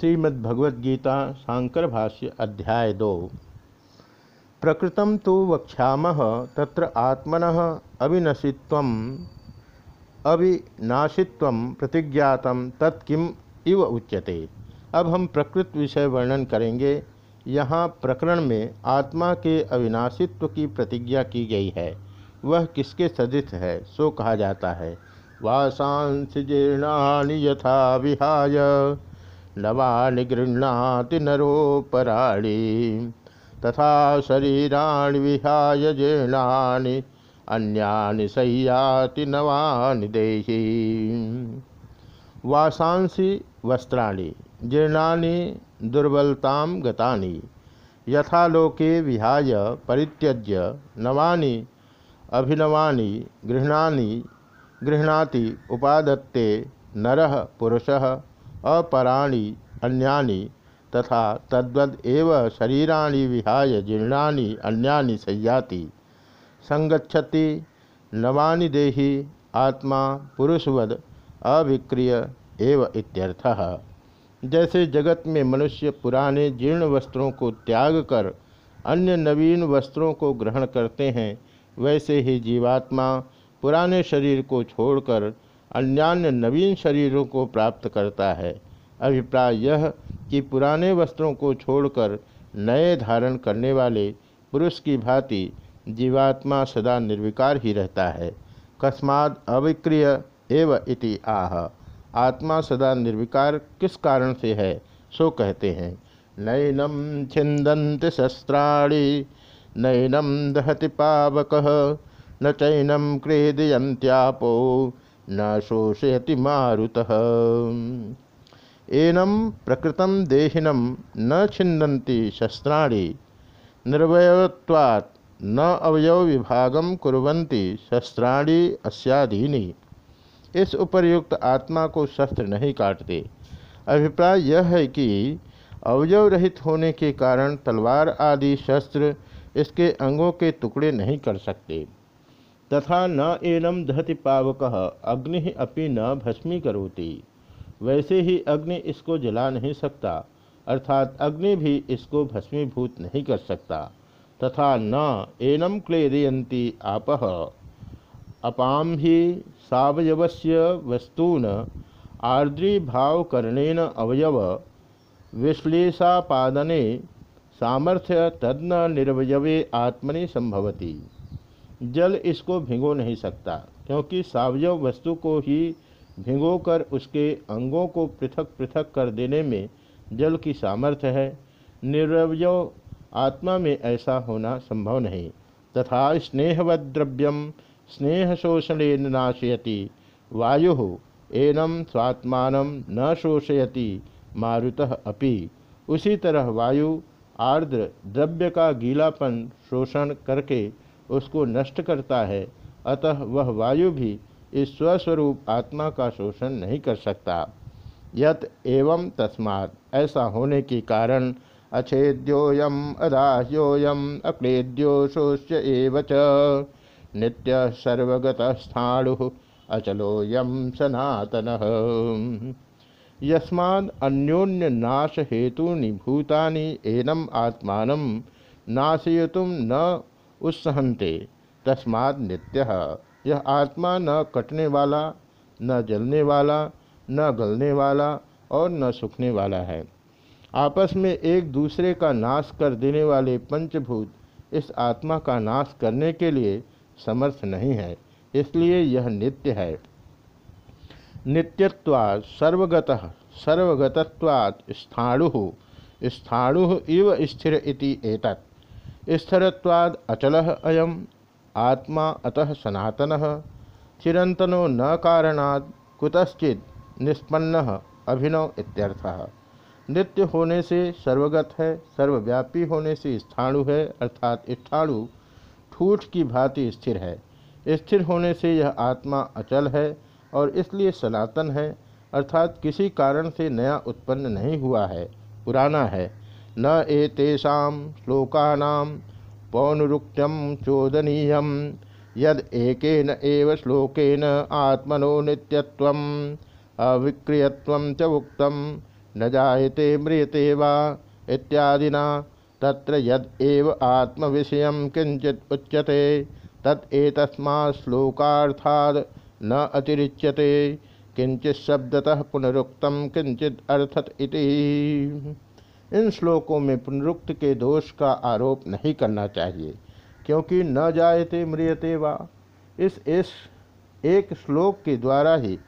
श्रीमद्भगवद्गीता शांकर भाष्य अध्याय दो। प्रकृत तो वक्ष्याम त्र आत्मन अविनशित्व अविनाशित्व प्रतिज्ञात तत्किम इव उच्यते। अब हम प्रकृत विषय वर्णन करेंगे। यहाँ प्रकरण में आत्मा के अविनाशित्व की प्रतिज्ञा की गई है। वह किसके सदृश है, सो कहा जाता है। वासांस जीर्णानि यथा विहाय। नवानि गृह्णाति नरोपराणि तथा शरीराणि विहाय जीर्णानि अन्यानि सह्याति नवानि देहि। वासांसि वस्त्राणि जीर्णानि दुर्बलतां गतानि, यथालोके विहाय परित्यज्य नवानि, अभिनवानि, गृह्णानि, गृह्णाति उपादत्ते नरः पुरुषः। अपराणी, अन्यानि तथा तद्वद एव शरीराणि विहाय, जीर्णानि, अन्यानि संयाति संगच्छति, नवानि देहि, आत्मा, पुरुषवद अविक्रिय एव इत्यर्थः। जैसे जगत में मनुष्य पुराने जीर्ण वस्त्रों को त्याग कर अन्य नवीन वस्त्रों को ग्रहण करते हैं, वैसे ही जीवात्मा पुराने शरीर को छोड़कर अन्यान्य नवीन शरीरों को प्राप्त करता है। अभिप्राय यह कि पुराने वस्त्रों को छोड़कर नए धारण करने वाले पुरुष की भांति जीवात्मा सदा निर्विकार ही रहता है। कस्माद अविक्रिय एव इति आह। आत्मा सदा निर्विकार किस कारण से है, सो कहते हैं। नैनम छिंदंत शस्त्राणी नैनम दहति पावक, न चैनम क्रेदयंत्यापो न शोषयति मारुत। एनम प्रकृतम देहिनम न छिन्नन्ति शस्त्राणि, निर्वयत्वात् न अवयव विभागम कुर्वन्ति शस्त्राणि अस्याधीनि। इस उपर्युक्त आत्मा को शस्त्र नहीं काटते। अभिप्राय यह है कि अवयव रहित होने के कारण तलवार आदि शस्त्र इसके अंगों के टुकड़े नहीं कर सकते। तथा न एनम दहति पावक, अग्नि अपि न भस्मी करोति वैसे ही अग्नि इसको जला नहीं सकता, अर्थात अग्नि भी इसको भस्मीभूत नहीं कर सकता, तथा न एनम क्लेदयंती आप। अपाम ही सवयवस्य वस्तून आर्द्रीभावकरणेन अवयव, विश्लेषापादने सामर्थ्य तदन निर्वयवे आत्मनि संभवती। जल इसको भिगो नहीं सकता, क्योंकि सावयव वस्तु को ही भिगोकर उसके अंगों को पृथक पृथक कर देने में जल की सामर्थ्य है। निर्वयव आत्मा में ऐसा होना संभव नहीं। तथा स्नेहवद्रव्यम स्नेह शोषण नाशयति, वायु एनम स्वात्मान न शोषयति, मारुतः अपि। उसी तरह वायु, आर्द्र, द्रव्य का गीलापन शोषण करके उसको नष्ट करता है। अतः वह वायु भी इस स्वस्वरूप आत्मा का शोषण नहीं कर सकता। यत एवं तस्मात्, ऐसा होने के कारण अछेद्योयम अदाह्योयम अक्लेद्यो शोष्य एव नित्य सर्वगत स्थाणु अचलोयम सनातन। यस्माद अन्योन्य नाश हेतूनि भूतानि एनम आत्मान नाशयुतुम न उत्सहंते तस्माद नित्य। यह आत्मा न कटने वाला, न जलने वाला, न गलने वाला और न सूखने वाला है। आपस में एक दूसरे का नाश कर देने वाले पंचभूत इस आत्मा का नाश करने के लिए समर्थ नहीं है, इसलिए यह नित्य है। नित्यत्वाद सर्वगत, सर्वगतत्वात् स्थाणु। स्थाणु इव स्थिर इति एतत्। स्थिरत्वाद अचल अयम। आत्मा अतः सनातन। चिरंतनो न कारणात् कुतश्चित निष्पन्न अभिनव इत्यर्थः। नित्य होने से सर्वगत है, सर्वव्यापी होने से स्थाणु है, अर्थात स्थाणु ठूठ की भांति स्थिर है। स्थिर होने से यह आत्मा अचल है और इसलिए सनातन है, अर्थात किसी कारण से नया उत्पन्न नहीं हुआ है, पुराना है। न एतेषा श्लोकानाम पौनरुक्त्यम चोदनीय, यद एकेन एव श्लोकेन आत्मनो नित्यत्वम अविक्रियत्वम च उक्तम न जायते म्रियते वा इत्यादिना, तत्र यद एव आत्म विषय किंचित उच्यते तत्तस्मा श्लोकार्थाद न अतिरिच्यते किंचित शब्दतः पुनरुक्तम किंचित अर्थत इति। इन श्लोकों में पुनरुक्त के दोष का आरोप नहीं करना चाहिए, क्योंकि न जायते म्रियते वा। इस इस एक श्लोक के द्वारा ही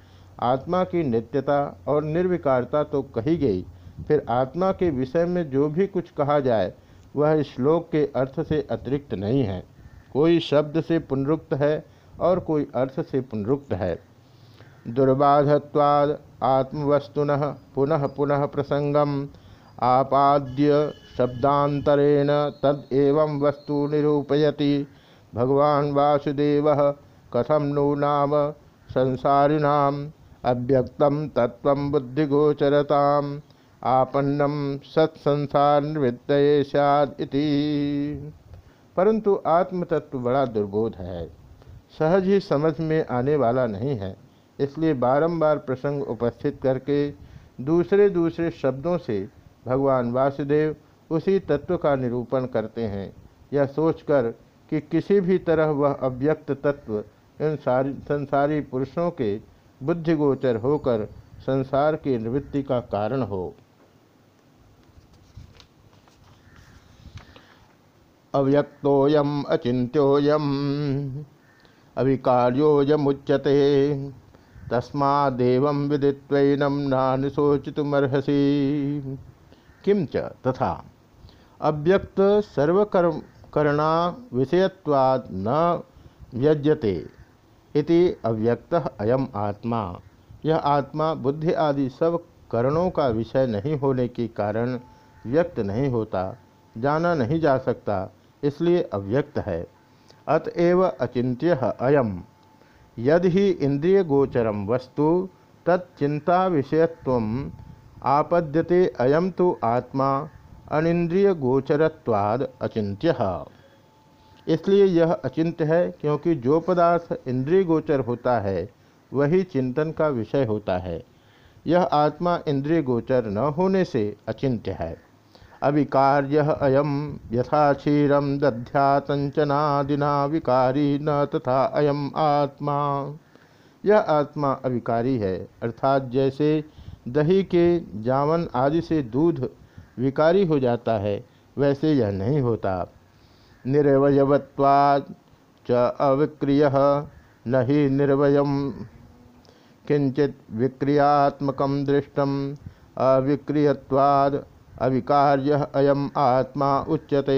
आत्मा की नित्यता और निर्विकारता तो कही गई। फिर आत्मा के विषय में जो भी कुछ कहा जाए, वह श्लोक के अर्थ से अतिरिक्त नहीं है। कोई शब्द से पुनरुक्त है और कोई अर्थ से पुनरुक्त है। दुर्बाधत्वाद आत्मवस्तुन पुनः पुनः प्रसंगम। आपाद्य शब्दांतरेण तद एवं वस्तु निरूपयति। भगवान वासुदेव कथम नु नाम संसारिणाम? अव्यक्तम तत्व बुद्धिगोचरताम। आपन्नम सत्संसार निवृत्त सैद परंतु आत्मतत्व बड़ा दुर्बोध है। सहज ही समझ में आने वाला नहीं है। इसलिए बारंबार प्रसंग उपस्थित करके दूसरे दूसरे शब्दों से भगवान वासुदेव उसी तत्व का निरूपण करते हैं। यह सोचकर कि किसी भी तरह वह अव्यक्त तत्व इन सारी, संसारी पुरुषों के बुद्धिगोचर होकर संसार की निवृत्ति का कारण हो। अव्यक्तोयम अचिंत्योयम अविकार्योयमुच्यते तस्मादेव विदित्वैनम नानुशोचितुमर्हसी। किम च तथा? अव्यक्त सर्वकर्म करना विषयत्वाद न व्यज्यते इति अव्यक्त अयम आत्मा। यह आत्मा, बुद्धि आदि सब करणों का विषय नहीं होने के कारण व्यक्त नहीं होता, जाना नहीं जा सकता, इसलिए अव्यक्त है। अतएव अचिंत्य अयम। यदि इंद्रिय गोचरम वस्तु तत्चिंता विषयत्व आपद्यते अयम तो आत्मा अनिंद्रिय गोचरत्वाद अचिंत्य इसलिए यह अचिंत्य है, क्योंकि जो पदार्थ इंद्रिय गोचर होता है, वही चिंतन का विषय होता है। यह आत्मा इंद्रिय गोचर न होने से अचिंत्य है। अविकार्य अयम यथा क्षीरम दध्यातंचनादिना विकारी न तथा अयम आत्मा। यह आत्मा अविकारी है, अर्थात जैसे दही के जावन आदि से दूध विकारी हो जाता है, वैसे यह नहीं होता। निर्वयवत्वाद च अविक्रिय, न ही निर्वय किंचित विक्रियात्मक दृष्टम अविक्रियवाद अविकार्य अयम आत्मा उच्यते।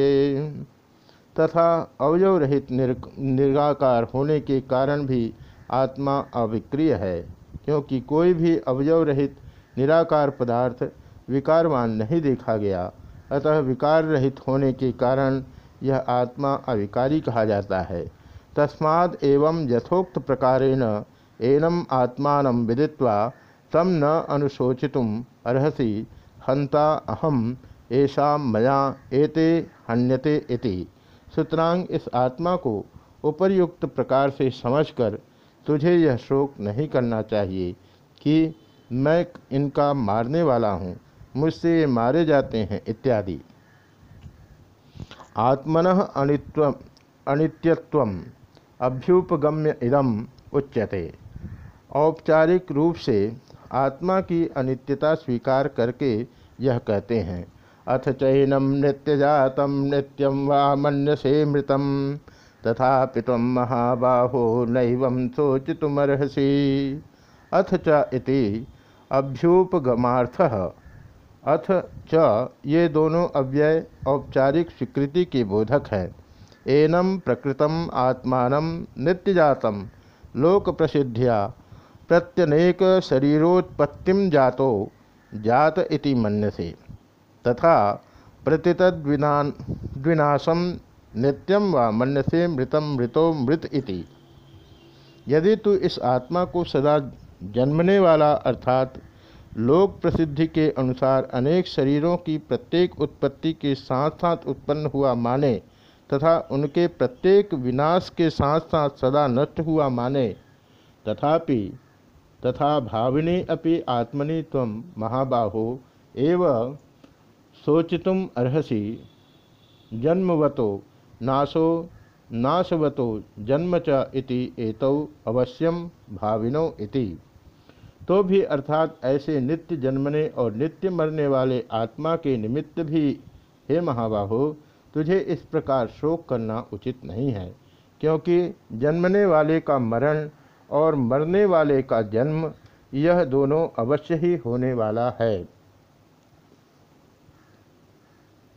तथा अवयव रहित निर्गाकार होने के कारण भी आत्मा अविक्रिय है, क्योंकि कोई भी अवयव रहित निराकार पदार्थ विकारवान नहीं देखा गया। अतः विकार रहित होने के कारण यह आत्मा अविकारी कहा जाता है। तस्माद एवं यथोक्त प्रकारेण एनम आत्मा विदित्वा तम न अनुशोचितुम अर्हसी हंता अहम ऐसा मया एते हन्यते इति। सुतरांग इस आत्मा को उपर्युक्त प्रकार से समझकर तुझे यह शोक नहीं करना चाहिए कि मैं इनका मारने वाला हूँ, मुझसे ये मारे जाते हैं, इत्यादि। आत्मन अनित्व, अनित्यत्व, अभ्युपगम्य इदम उच्यते। औपचारिक रूप से आत्मा की अनित्यता स्वीकार करके यह कहते हैं, अथ चैनम नित्यजातम नित्यम वा से मृतम तथा पितम महाबाहो नैव शोचितुमर्हसी। अथ च इति अभ्युपगमार्थ। अथ च ये दोनों अव्यय औपचारिक स्वीकृति के बोधक हैं। एनम प्रकृतम आत्मान नित्यजातम लोक प्रसिद्धिया प्रत्यनेक शरीरोत्पत्तिम जातो जात इति मन्यसे। तथा प्रतितद्विनाशम नित्यम व मन्यसे मृतम मृतो मृत इति। यदि तू इस आत्मा को सदा जन्मने वाला अर्थात लोक प्रसिद्धि के अनुसार अनेक शरीरों की प्रत्येक उत्पत्ति के साथ साथ उत्पन्न हुआ माने तथा उनके प्रत्येक विनाश के साथ साथ सदा नष्ट हुआ माने। तथापि, तथा भाविनी अपि आत्मनि तम महाबाहो एव सोचितुम अर्हसि। जन्मवतो नाशो, नाशवतो जन्म च इति एतौ अवश्यम भाविनो इति। तो भी अर्थात ऐसे नित्य जन्मने और नित्य मरने वाले आत्मा के निमित्त भी, हे महाबाहो, तुझे इस प्रकार शोक करना उचित नहीं है, क्योंकि जन्मने वाले का मरण और मरने वाले का जन्म, यह दोनों अवश्य ही होने वाला है।